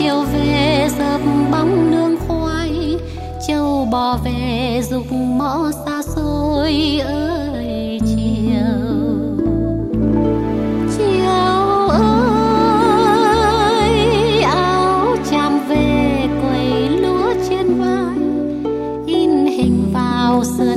chiều về dập bóng nương khoai châu bò về dục mõ xa xôi ơi chiều. Chiều ơi, áo chạm về quầy lúa trên vai, in hình vào sườn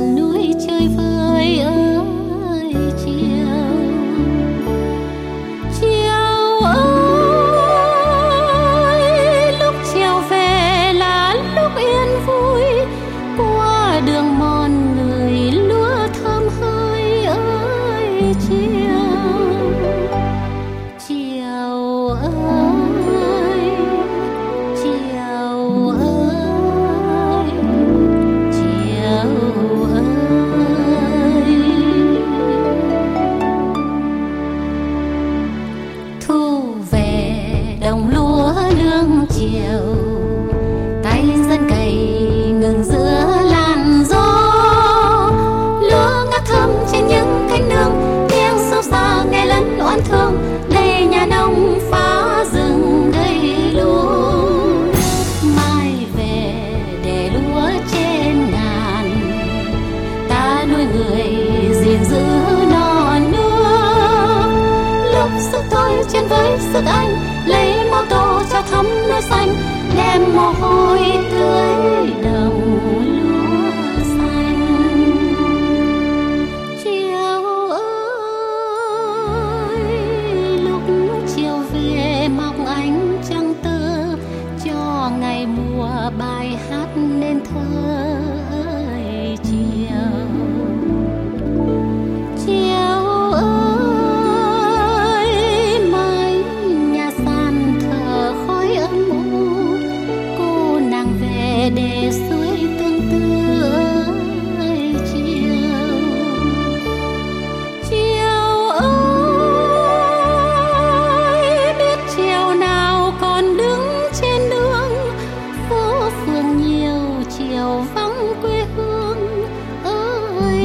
đồng lúa nương chiều tay dân cày ngừng giữa trên với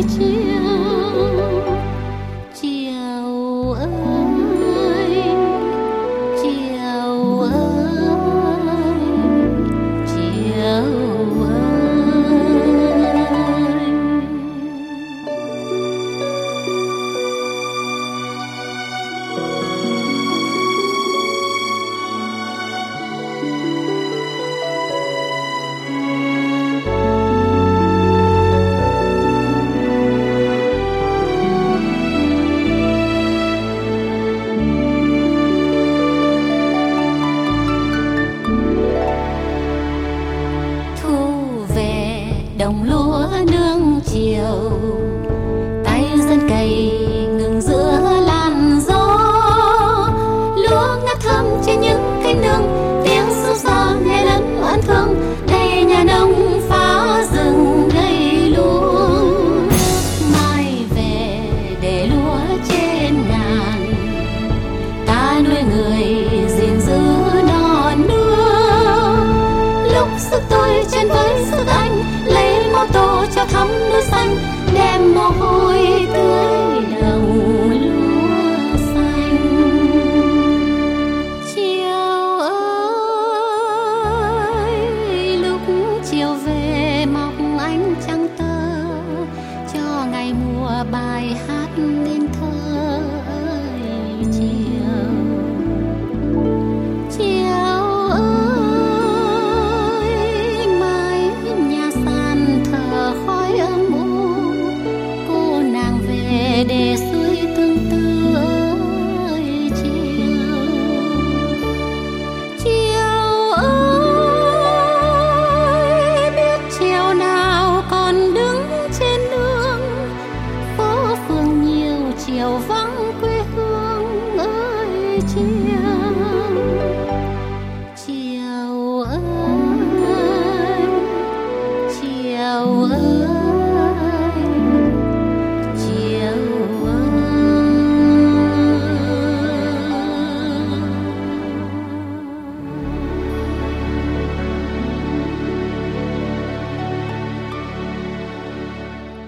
ơi đồng lúa nương chiều. Tay dân cày ngừng giữa làn gió. Lúa ngát thơm trên những cánh nương, tiếng sâu xa nghe lẫn oan thương đây nhà nông phá rừng gây lúa. Mai về để lúa trên ngàn ta nuôi người gìn giữ non nước lúc sức tôi bà bài hát nên thơ